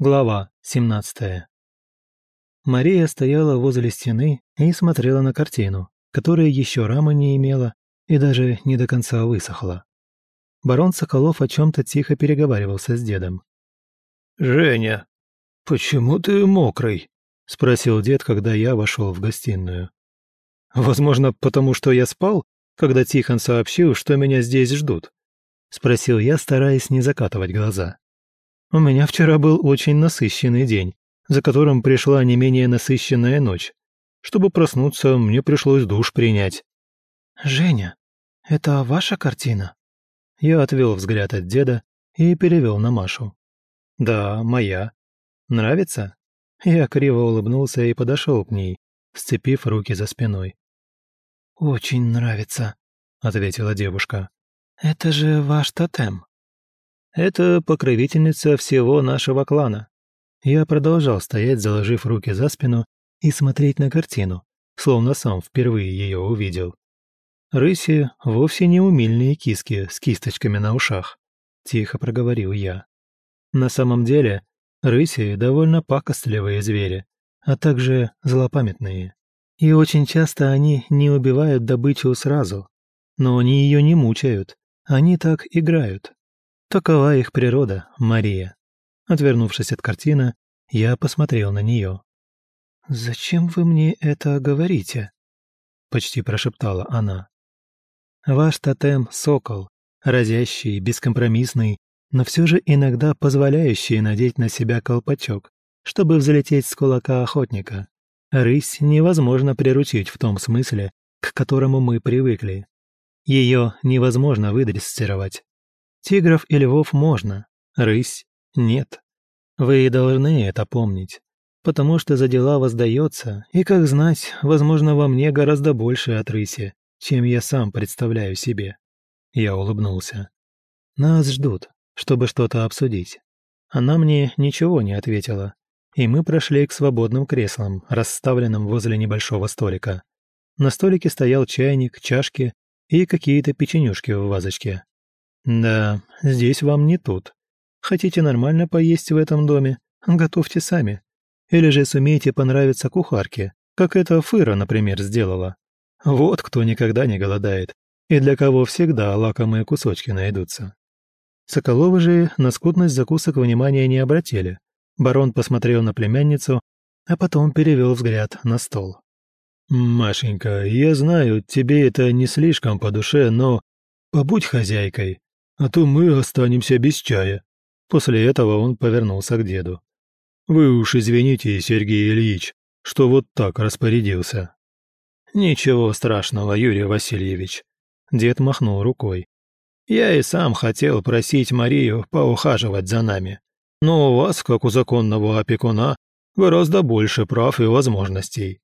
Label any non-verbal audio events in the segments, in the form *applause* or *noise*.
Глава 17. Мария стояла возле стены и смотрела на картину, которая еще рамы не имела и даже не до конца высохла. Барон Соколов о чем-то тихо переговаривался с дедом. «Женя, почему ты мокрый?» – спросил дед, когда я вошел в гостиную. «Возможно, потому что я спал, когда Тихон сообщил, что меня здесь ждут?» – спросил я, стараясь не закатывать глаза. У меня вчера был очень насыщенный день, за которым пришла не менее насыщенная ночь. Чтобы проснуться, мне пришлось душ принять. «Женя, это ваша картина?» Я отвел взгляд от деда и перевел на Машу. «Да, моя. Нравится?» Я криво улыбнулся и подошел к ней, сцепив руки за спиной. «Очень нравится», — ответила девушка. «Это же ваш тотем». Это покровительница всего нашего клана. Я продолжал стоять, заложив руки за спину и смотреть на картину, словно сам впервые ее увидел. Рыси вовсе не умильные киски с кисточками на ушах, тихо проговорил я. На самом деле, рыси довольно пакостливые звери, а также злопамятные. И очень часто они не убивают добычу сразу, но они ее не мучают, они так играют, Такова их природа, Мария. Отвернувшись от картины, я посмотрел на нее. «Зачем вы мне это говорите?» Почти прошептала она. «Ваш тотем — сокол, разящий, бескомпромиссный, но все же иногда позволяющий надеть на себя колпачок, чтобы взлететь с кулака охотника. Рысь невозможно приручить в том смысле, к которому мы привыкли. Ее невозможно выдрессировать. Тигров и львов можно, рысь – нет. Вы должны это помнить, потому что за дела воздается, и, как знать, возможно, во мне гораздо больше от рыси, чем я сам представляю себе. Я улыбнулся. Нас ждут, чтобы что-то обсудить. Она мне ничего не ответила, и мы прошли к свободным креслам, расставленным возле небольшого столика. На столике стоял чайник, чашки и какие-то печенюшки в вазочке. «Да, здесь вам не тут. Хотите нормально поесть в этом доме? Готовьте сами. Или же сумеете понравиться кухарке, как эта Фыра, например, сделала. Вот кто никогда не голодает, и для кого всегда лакомые кусочки найдутся». Соколовы же на скудность закусок внимания не обратили. Барон посмотрел на племянницу, а потом перевел взгляд на стол. «Машенька, я знаю, тебе это не слишком по душе, но побудь хозяйкой а то мы останемся без чая». После этого он повернулся к деду. «Вы уж извините, Сергей Ильич, что вот так распорядился». «Ничего страшного, Юрий Васильевич», — дед махнул рукой. «Я и сам хотел просить Марию поухаживать за нами, но у вас, как у законного опекуна, гораздо больше прав и возможностей».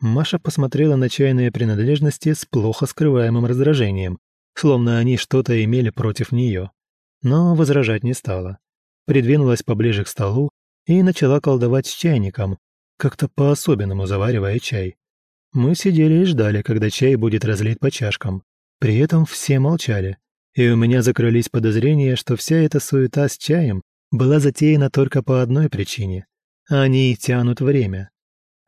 Маша посмотрела на чайные принадлежности с плохо скрываемым раздражением, словно они что-то имели против нее. Но возражать не стала. Придвинулась поближе к столу и начала колдовать с чайником, как-то по-особенному заваривая чай. Мы сидели и ждали, когда чай будет разлит по чашкам. При этом все молчали, и у меня закрылись подозрения, что вся эта суета с чаем была затеяна только по одной причине. Они тянут время.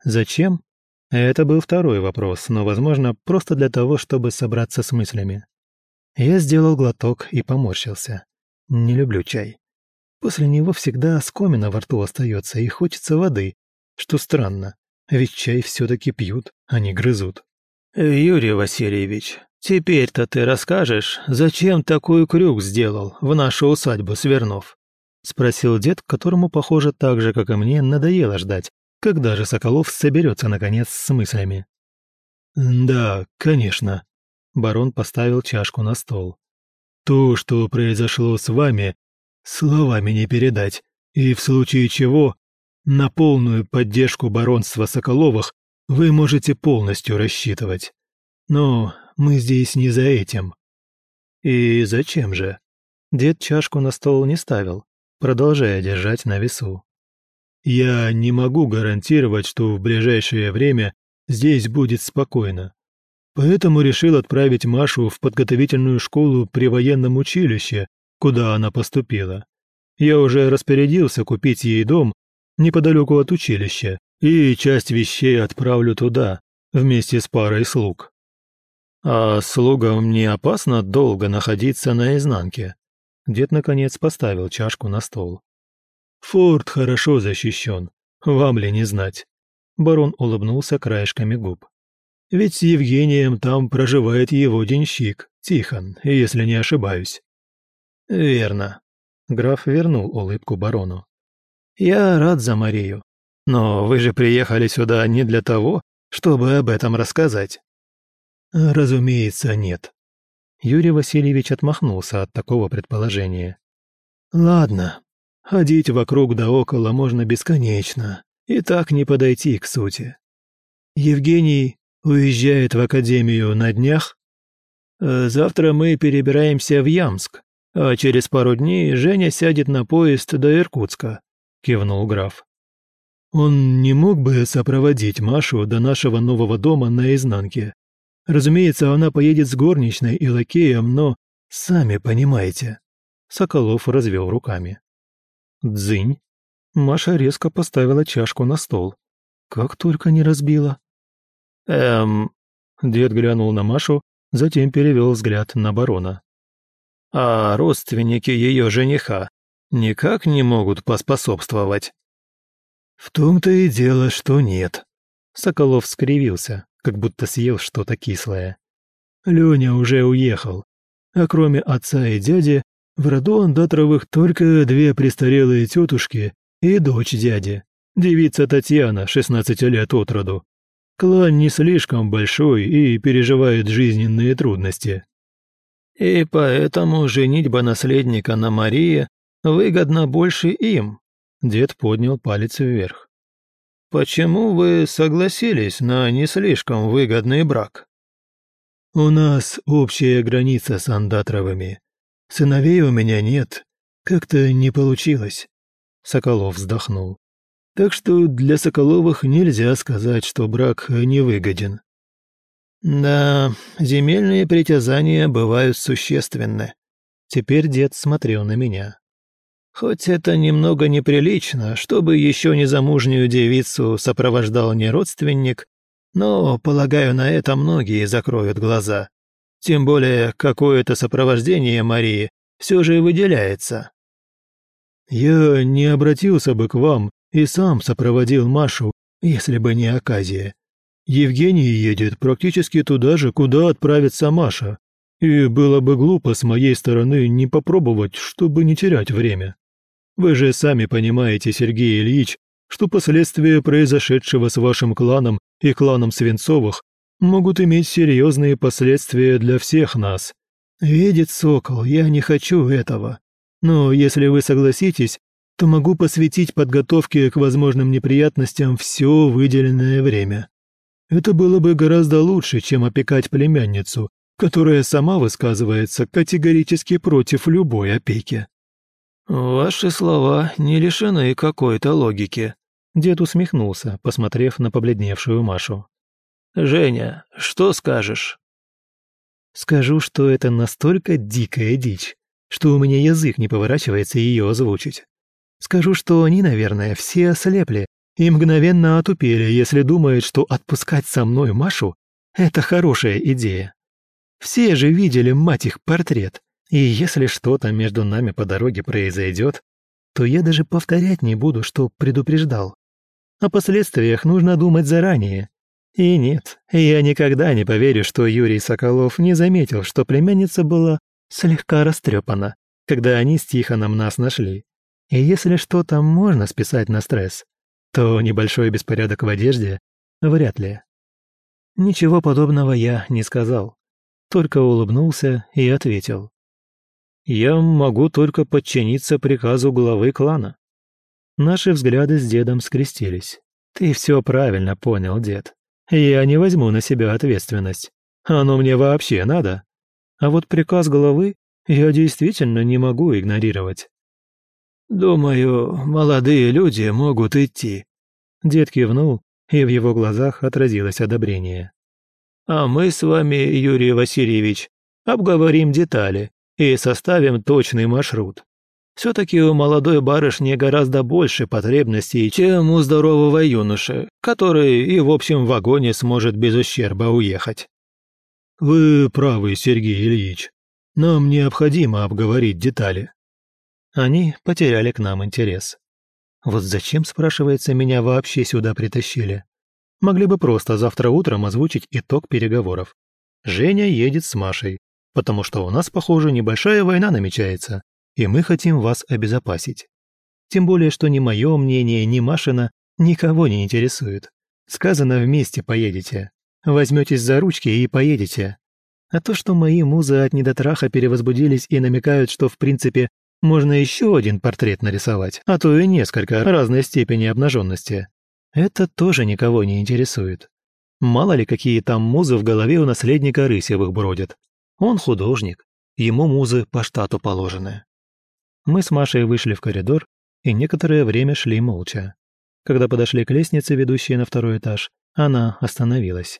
Зачем? Это был второй вопрос, но, возможно, просто для того, чтобы собраться с мыслями. Я сделал глоток и поморщился. Не люблю чай. После него всегда оскомина во рту остается и хочется воды, что странно, ведь чай все-таки пьют, а не грызут. «Юрий Васильевич, теперь-то ты расскажешь, зачем такой крюк сделал в нашу усадьбу свернув?» Спросил дед, которому, похоже, так же, как и мне, надоело ждать, когда же Соколов соберется, наконец, с мыслями. «Да, конечно», Барон поставил чашку на стол. «То, что произошло с вами, словами не передать, и в случае чего, на полную поддержку баронства Соколовых вы можете полностью рассчитывать. Но мы здесь не за этим». «И зачем же?» Дед чашку на стол не ставил, продолжая держать на весу. «Я не могу гарантировать, что в ближайшее время здесь будет спокойно. Поэтому решил отправить Машу в подготовительную школу при военном училище, куда она поступила. Я уже распорядился купить ей дом неподалеку от училища, и часть вещей отправлю туда, вместе с парой слуг. А слугам не опасно долго находиться на изнанке? Дед, наконец, поставил чашку на стол. Форт хорошо защищен, вам ли не знать? Барон улыбнулся краешками губ. Ведь с Евгением там проживает его денщик, Тихон, если не ошибаюсь. Верно. Граф вернул улыбку барону. Я рад за Марию. Но вы же приехали сюда не для того, чтобы об этом рассказать. Разумеется, нет. Юрий Васильевич отмахнулся от такого предположения. Ладно, ходить вокруг да около можно бесконечно, и так не подойти к сути. Евгений уезжает в академию на днях. Э, завтра мы перебираемся в Ямск, а через пару дней Женя сядет на поезд до Иркутска», – кивнул граф. «Он не мог бы сопроводить Машу до нашего нового дома на изнанке. Разумеется, она поедет с горничной и лакеем, но сами понимаете». Соколов развел руками. «Дзынь». Маша резко поставила чашку на стол. Как только не разбила. «Эм...» Дед глянул на Машу, затем перевел взгляд на барона. А родственники ее жениха никак не могут поспособствовать. В том-то и дело, что нет. Соколов скривился, как будто съел что-то кислое. Леня уже уехал, а кроме отца и дяди, в роду Андатровых только две престарелые тетушки и дочь дяди, девица Татьяна, 16 лет от роду. Клан не слишком большой и переживает жизненные трудности. И поэтому женитьба наследника на Марии выгодна больше им. Дед поднял палец вверх. Почему вы согласились на не слишком выгодный брак? У нас общая граница с Андатровыми. Сыновей у меня нет. Как-то не получилось. Соколов вздохнул. Так что для Соколовых нельзя сказать, что брак невыгоден. Да, земельные притязания бывают существенны. Теперь дед смотрел на меня. Хоть это немного неприлично, чтобы еще незамужнюю девицу сопровождал не родственник, но, полагаю, на это многие закроют глаза. Тем более, какое-то сопровождение Марии все же выделяется. Я не обратился бы к вам и сам сопроводил Машу, если бы не оказия. Евгений едет практически туда же, куда отправится Маша. И было бы глупо с моей стороны не попробовать, чтобы не терять время. Вы же сами понимаете, Сергей Ильич, что последствия произошедшего с вашим кланом и кланом Свинцовых могут иметь серьезные последствия для всех нас. Видит сокол, я не хочу этого. Но если вы согласитесь, то могу посвятить подготовке к возможным неприятностям все выделенное время. Это было бы гораздо лучше, чем опекать племянницу, которая сама высказывается категорически против любой опеки. «Ваши слова не лишены какой-то логики», — дед усмехнулся, посмотрев на побледневшую Машу. «Женя, что скажешь?» «Скажу, что это настолько дикая дичь, что у меня язык не поворачивается ее озвучить. Скажу, что они, наверное, все ослепли и мгновенно отупели, если думают, что отпускать со мной Машу – это хорошая идея. Все же видели, мать их, портрет, и если что-то между нами по дороге произойдет, то я даже повторять не буду, что предупреждал. О последствиях нужно думать заранее. И нет, я никогда не поверю, что Юрий Соколов не заметил, что племянница была слегка растрепана, когда они с Тихоном нас нашли. И если что-то можно списать на стресс, то небольшой беспорядок в одежде вряд ли. Ничего подобного я не сказал, только улыбнулся и ответил. «Я могу только подчиниться приказу главы клана». Наши взгляды с дедом скрестились. «Ты все правильно понял, дед. Я не возьму на себя ответственность. Оно мне вообще надо. А вот приказ главы я действительно не могу игнорировать. «Думаю, молодые люди могут идти». Дед кивнул, и в его глазах отразилось одобрение. «А мы с вами, Юрий Васильевич, обговорим детали и составим точный маршрут. Все-таки у молодой барышни гораздо больше потребностей, чем у здорового юноши, который и в общем вагоне сможет без ущерба уехать. Вы правы, Сергей Ильич. Нам необходимо обговорить детали. Они потеряли к нам интерес. Вот зачем, спрашивается, меня вообще сюда притащили? Могли бы просто завтра утром озвучить итог переговоров. Женя едет с Машей, потому что у нас, похоже, небольшая война намечается, и мы хотим вас обезопасить. Тем более, что ни мое мнение, ни Машина никого не интересует. Сказано, вместе поедете. Возьметесь за ручки и поедете. А то, что мои музы от недотраха перевозбудились и намекают, что, в принципе, можно еще один портрет нарисовать, а то и несколько разной степени обнаженности. Это тоже никого не интересует. Мало ли, какие там музы в голове у наследника Рысевых бродят. Он художник, ему музы по штату положены. Мы с Машей вышли в коридор и некоторое время шли молча. Когда подошли к лестнице, ведущей на второй этаж, она остановилась.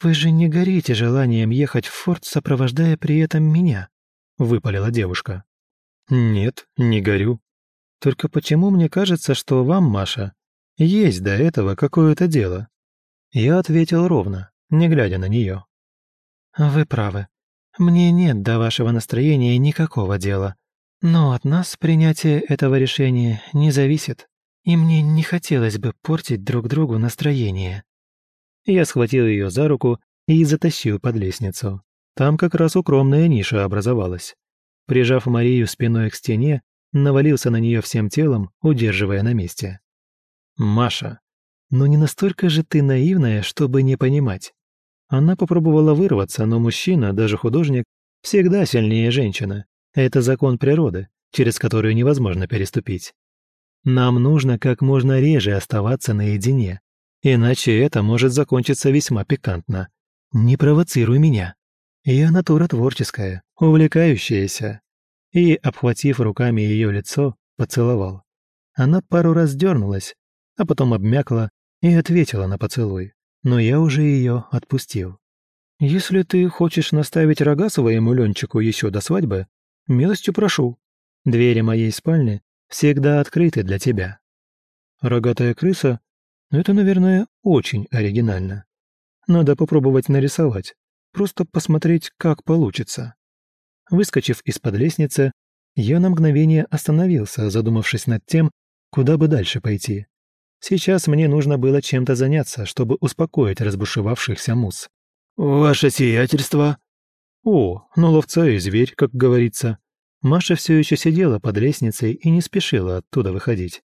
«Вы же не горите желанием ехать в форт, сопровождая при этом меня?» — выпалила девушка. «Нет, не горю. Только почему мне кажется, что вам, Маша, есть до этого какое-то дело?» Я ответил ровно, не глядя на нее. «Вы правы. Мне нет до вашего настроения никакого дела. Но от нас принятие этого решения не зависит, и мне не хотелось бы портить друг другу настроение. Я схватил ее за руку и затащил под лестницу. Там как раз укромная ниша образовалась. Прижав Марию спиной к стене, навалился на нее всем телом, удерживая на месте. «Маша, ну не настолько же ты наивная, чтобы не понимать». Она попробовала вырваться, но мужчина, даже художник, всегда сильнее женщины, это закон природы, через который невозможно переступить. Нам нужно как можно реже оставаться наедине, иначе это может закончиться весьма пикантно. Не провоцируй меня. Я натура творческая, увлекающаяся. И, обхватив руками ее лицо, поцеловал. Она пару раз дернулась, а потом обмякла и ответила на поцелуй, но я уже ее отпустил. «Если ты хочешь наставить рога своему Ленчику еще до свадьбы, Милостью прошу. Двери моей спальни всегда открыты для тебя. Рогатая крыса — это, наверное, очень оригинально. Надо попробовать нарисовать, просто посмотреть, как получится. Выскочив из-под лестницы, я на мгновение остановился, задумавшись над тем, куда бы дальше пойти. Сейчас мне нужно было чем-то заняться, чтобы успокоить разбушевавшихся мус. «Ваше сиятельство!» О, ну ловца и зверь, как говорится. Маша все еще сидела под лестницей и не спешила оттуда выходить.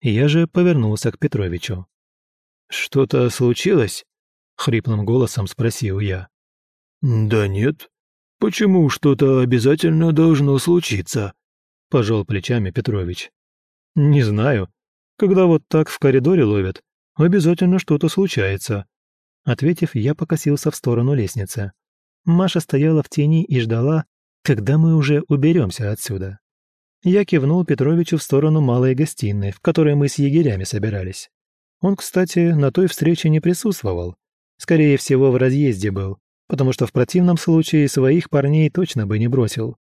Я же повернулся к Петровичу. «Что-то случилось?» — хриплым голосом спросил я. «Да нет. Почему что-то обязательно должно случиться?» — пожал плечами Петрович. «Не знаю. Когда вот так в коридоре ловят, обязательно что-то случается». Ответив, я покосился в сторону лестницы. Маша стояла в тени и ждала, когда мы уже уберемся отсюда. Я кивнул Петровичу в сторону малой гостиной, в которой мы с егерями собирались. Он, кстати, на той встрече не присутствовал. Скорее всего, в разъезде был, потому что в противном случае своих парней точно бы не бросил.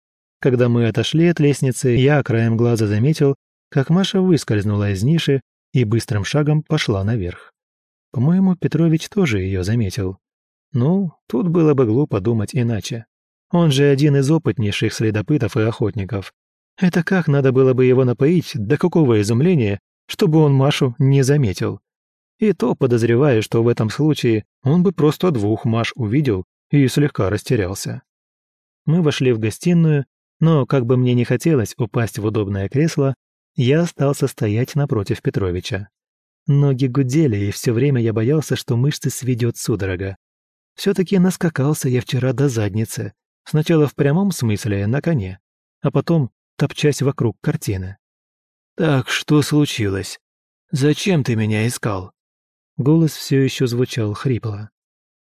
Когда мы отошли от лестницы, я краем глаза заметил, как Маша выскользнула из ниши и быстрым шагом пошла наверх. По-моему, Петрович тоже ее заметил. Ну, тут было бы глупо думать иначе. Он же один из опытнейших следопытов и охотников. Это как надо было бы его напоить, до какого изумления, чтобы он Машу не заметил. И то подозреваю, что в этом случае он бы просто двух Маш увидел и слегка растерялся. Мы вошли в гостиную, но, как бы мне не хотелось упасть в удобное кресло, я остался стоять напротив Петровича. Ноги гудели, и все время я боялся, что мышцы сведет судорога. Все-таки наскакался я вчера до задницы. Сначала в прямом смысле на коне, а потом топчась вокруг картины. «Так что случилось? Зачем ты меня искал?» Голос все еще звучал хрипло.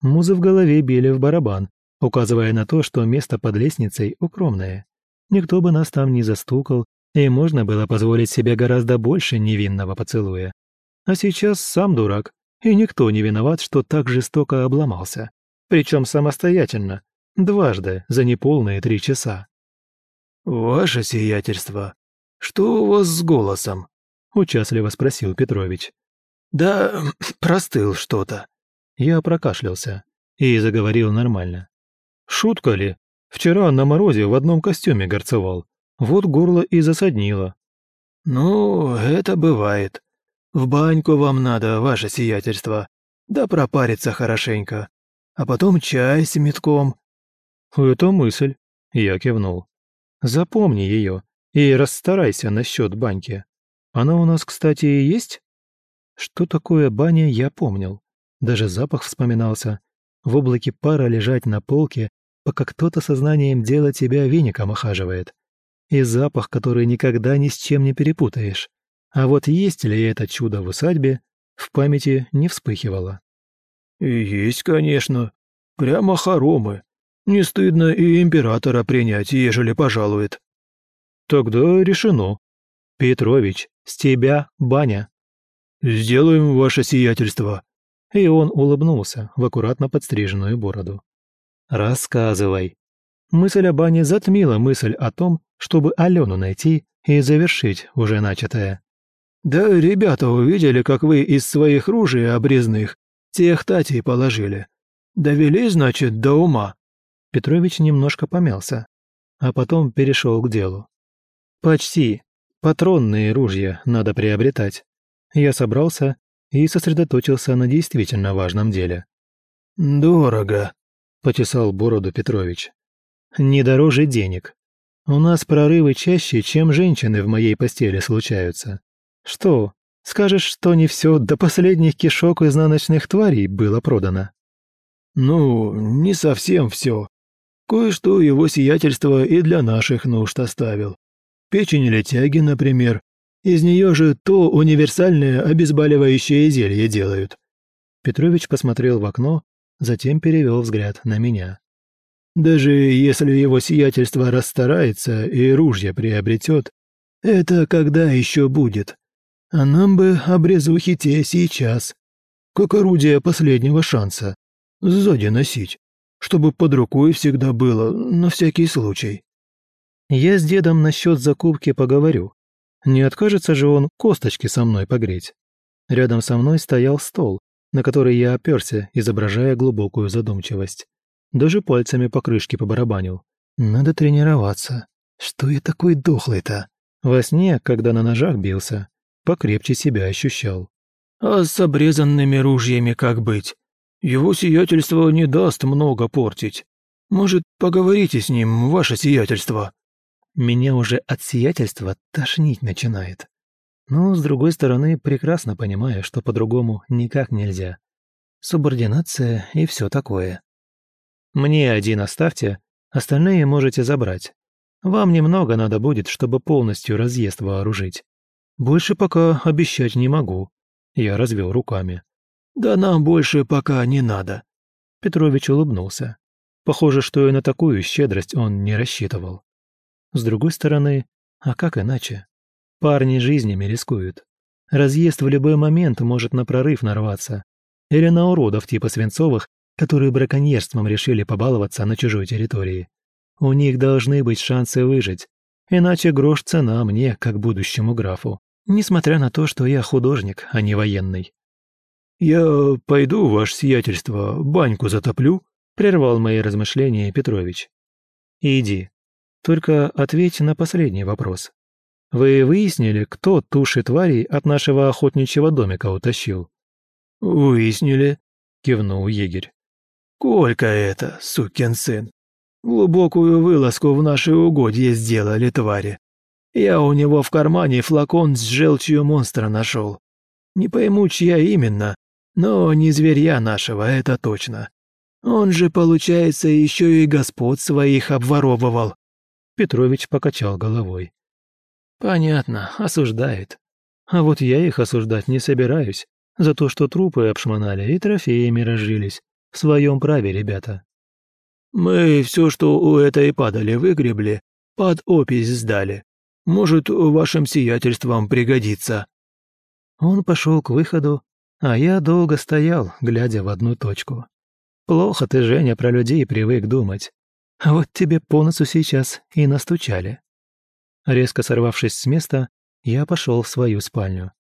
Музы в голове били в барабан, указывая на то, что место под лестницей укромное. Никто бы нас там не застукал, и можно было позволить себе гораздо больше невинного поцелуя. А сейчас сам дурак, и никто не виноват, что так жестоко обломался. Причем самостоятельно, дважды за неполные три часа. «Ваше сиятельство, что у вас с голосом?» – участливо спросил Петрович. «Да *clears throat* простыл что-то». Я прокашлялся и заговорил нормально. «Шутка ли? Вчера на морозе в одном костюме горцевал. Вот горло и засаднило». «Ну, это бывает. В баньку вам надо, ваше сиятельство. Да пропариться хорошенько. А потом чай с метком». «Это мысль», – я кивнул. Запомни ее и расстарайся насчет баньки. Она у нас, кстати, есть? Что такое баня, я помнил. Даже запах вспоминался. В облаке пара лежать на полке, пока кто-то сознанием дела тебя веником охаживает. И запах, который никогда ни с чем не перепутаешь. А вот есть ли это чудо в усадьбе, в памяти не вспыхивало. «Есть, конечно. Прямо хоромы. Не стыдно и императора принять, ежели пожалует». «Тогда решено. Петрович, с тебя баня». «Сделаем ваше сиятельство». И он улыбнулся в аккуратно подстриженную бороду. «Рассказывай». Мысль о бане затмила мысль о том, чтобы Алену найти и завершить уже начатое. «Да ребята увидели, как вы из своих ружей обрезных тех татей положили. Довели, значит, до ума. Петрович немножко помялся, а потом перешел к делу. «Почти. Патронные ружья надо приобретать. Я собрался и сосредоточился на действительно важном деле». «Дорого», — почесал бороду Петрович. «Не дороже денег. У нас прорывы чаще, чем женщины в моей постели случаются. Что, скажешь, что не все до последних кишок изнаночных тварей было продано?» «Ну, не совсем все. Кое-что его сиятельство и для наших нужд оставил. Печень летяги, например. Из нее же то универсальное обезболивающее зелье делают». Петрович посмотрел в окно, затем перевел взгляд на меня. «Даже если его сиятельство расстарается и ружье приобретет, это когда еще будет? А нам бы обрезухи те сейчас, как орудие последнего шанса, сзади носить чтобы под рукой всегда было, на всякий случай. Я с дедом насчет закупки поговорю. Не откажется же он косточки со мной погреть. Рядом со мной стоял стол, на который я оперся, изображая глубокую задумчивость. Даже пальцами по крышке побарабанил. Надо тренироваться. Что я такой дохлый-то? Во сне, когда на ножах бился, покрепче себя ощущал. А с обрезанными ружьями как быть? Его сиятельство не даст много портить. Может, поговорите с ним, ваше сиятельство?» Меня уже от сиятельства тошнить начинает. Но, с другой стороны, прекрасно понимаю, что по-другому никак нельзя. Субординация и все такое. Мне один оставьте, остальные можете забрать. Вам немного надо будет, чтобы полностью разъезд вооружить. Больше пока обещать не могу. Я развел руками. «Да нам больше пока не надо». Петрович улыбнулся. Похоже, что и на такую щедрость он не рассчитывал. С другой стороны, а как иначе? Парни жизнями рискуют. Разъезд в любой момент может на прорыв нарваться. Или на уродов типа Свинцовых, которые браконьерством решили побаловаться на чужой территории. У них должны быть шансы выжить. Иначе грош цена мне, как будущему графу. Несмотря на то, что я художник, а не военный. «Я пойду, ваше сиятельство, баньку затоплю», — прервал мои размышления Петрович. «Иди. Только ответь на последний вопрос. Вы выяснили, кто туши тварей от нашего охотничьего домика утащил?» «Выяснили», — кивнул егерь. «Колька это, сукин сын. Глубокую вылазку в наши угодья сделали твари. Я у него в кармане флакон с желчью монстра нашел. Не пойму, чья именно, но не зверья нашего, это точно. Он же, получается, еще и господ своих обворовывал». Петрович покачал головой. «Понятно, осуждает. А вот я их осуждать не собираюсь за то, что трупы обшмонали и трофеями разжились. В своем праве, ребята». «Мы все, что у этой падали, выгребли, под опись сдали. Может, вашим сиятельствам пригодится». Он пошел к выходу, а я долго стоял, глядя в одну точку. Плохо ты, Женя, про людей привык думать. А вот тебе по носу сейчас и настучали. Резко сорвавшись с места, я пошел в свою спальню.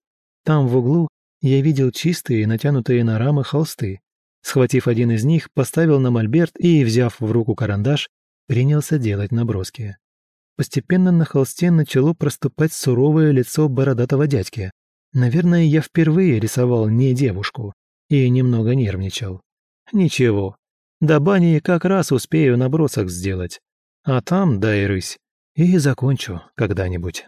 Там в углу я видел чистые, натянутые на рамы холсты. Схватив один из них, поставил на мольберт и, взяв в руку карандаш, принялся делать наброски. Постепенно на холсте начало проступать суровое лицо бородатого дядьки. Наверное, я впервые рисовал не девушку и немного нервничал. Ничего, до бани как раз успею набросок сделать. А там, дай рысь, и закончу когда-нибудь.